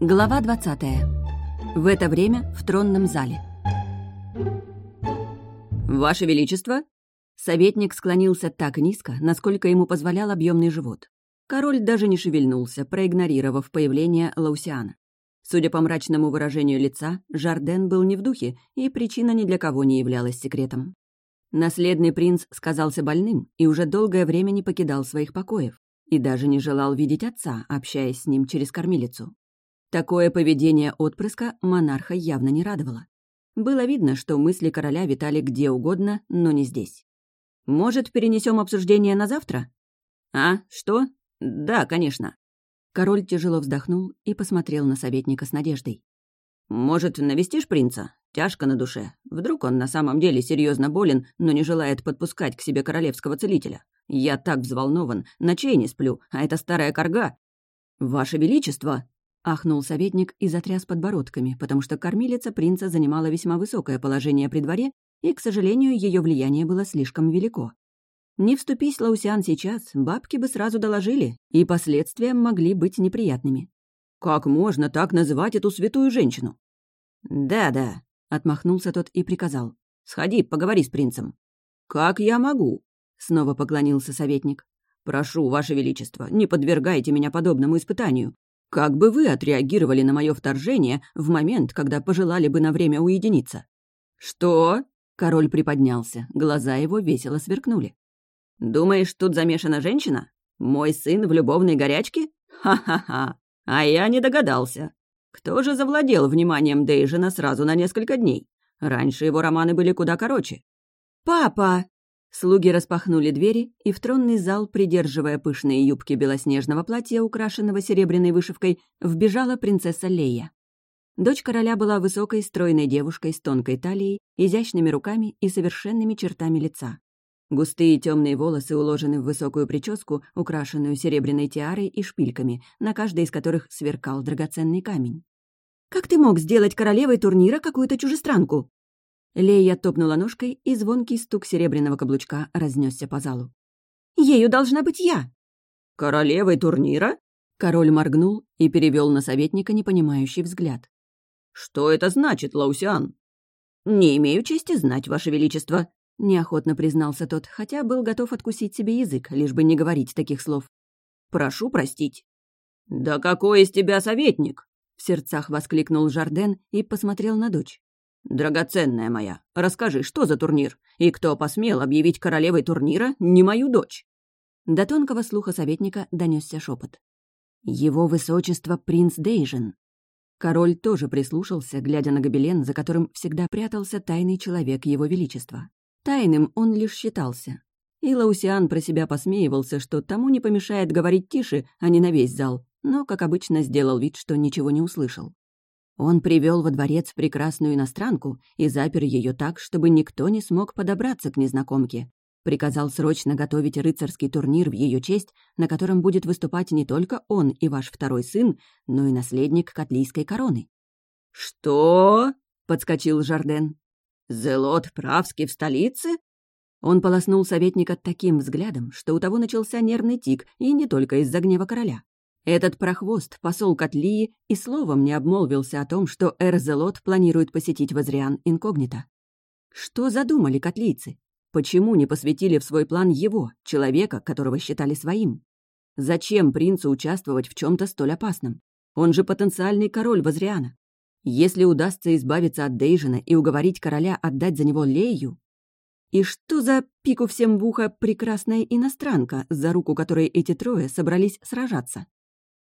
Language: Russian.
Глава 20. В это время в тронном зале. «Ваше Величество!» Советник склонился так низко, насколько ему позволял объемный живот. Король даже не шевельнулся, проигнорировав появление Лаусиана. Судя по мрачному выражению лица, Жарден был не в духе, и причина ни для кого не являлась секретом. Наследный принц сказался больным и уже долгое время не покидал своих покоев и даже не желал видеть отца, общаясь с ним через кормилицу. Такое поведение отпрыска монарха явно не радовало. Было видно, что мысли короля витали где угодно, но не здесь. «Может, перенесем обсуждение на завтра?» «А, что? Да, конечно». Король тяжело вздохнул и посмотрел на советника с надеждой. «Может, навестишь принца? Тяжко на душе. Вдруг он на самом деле серьезно болен, но не желает подпускать к себе королевского целителя. Я так взволнован, ночей не сплю, а эта старая корга...» «Ваше Величество!» Ахнул советник и затряс подбородками, потому что кормилица принца занимала весьма высокое положение при дворе, и, к сожалению, ее влияние было слишком велико. Не вступись Лаусиан сейчас, бабки бы сразу доложили, и последствия могли быть неприятными. «Как можно так называть эту святую женщину?» «Да-да», — отмахнулся тот и приказал. «Сходи, поговори с принцем». «Как я могу?» — снова поклонился советник. «Прошу, Ваше Величество, не подвергайте меня подобному испытанию. Как бы вы отреагировали на мое вторжение в момент, когда пожелали бы на время уединиться?» «Что?» — король приподнялся, глаза его весело сверкнули. «Думаешь, тут замешана женщина? Мой сын в любовной горячке? Ха-ха-ха! А я не догадался. Кто же завладел вниманием Дейжина сразу на несколько дней? Раньше его романы были куда короче». «Папа!» Слуги распахнули двери, и в тронный зал, придерживая пышные юбки белоснежного платья, украшенного серебряной вышивкой, вбежала принцесса Лея. Дочь короля была высокой, стройной девушкой с тонкой талией, изящными руками и совершенными чертами лица. Густые темные волосы уложены в высокую прическу, украшенную серебряной тиарой и шпильками, на каждой из которых сверкал драгоценный камень. «Как ты мог сделать королевой турнира какую-то чужестранку?» Лея топнула ножкой, и звонкий стук серебряного каблучка разнесся по залу. «Ею должна быть я!» «Королевой турнира?» Король моргнул и перевел на советника непонимающий взгляд. «Что это значит, Лаусиан?» «Не имею чести знать, Ваше Величество», — неохотно признался тот, хотя был готов откусить себе язык, лишь бы не говорить таких слов. «Прошу простить». «Да какой из тебя советник?» — в сердцах воскликнул Жарден и посмотрел на дочь. «Драгоценная моя, расскажи, что за турнир? И кто посмел объявить королевой турнира не мою дочь?» До тонкого слуха советника донесся шепот. «Его высочество принц Дейжин». Король тоже прислушался, глядя на гобелен, за которым всегда прятался тайный человек его величества. Тайным он лишь считался. И Лаусиан про себя посмеивался, что тому не помешает говорить тише, а не на весь зал, но, как обычно, сделал вид, что ничего не услышал. Он привел во дворец прекрасную иностранку и запер ее так, чтобы никто не смог подобраться к незнакомке. Приказал срочно готовить рыцарский турнир в ее честь, на котором будет выступать не только он и ваш второй сын, но и наследник Котлийской короны. «Что?» — подскочил Жарден. «Зелот Правский в столице?» Он полоснул советника таким взглядом, что у того начался нервный тик, и не только из-за гнева короля. Этот прохвост, посол Котлии, и словом не обмолвился о том, что Эрзелот планирует посетить Возриан инкогнито. Что задумали котлийцы? Почему не посвятили в свой план его, человека, которого считали своим? Зачем принцу участвовать в чем то столь опасном? Он же потенциальный король Возриана. Если удастся избавиться от Дейжина и уговорить короля отдать за него Лею... И что за пику всем в ухо прекрасная иностранка, за руку которой эти трое собрались сражаться?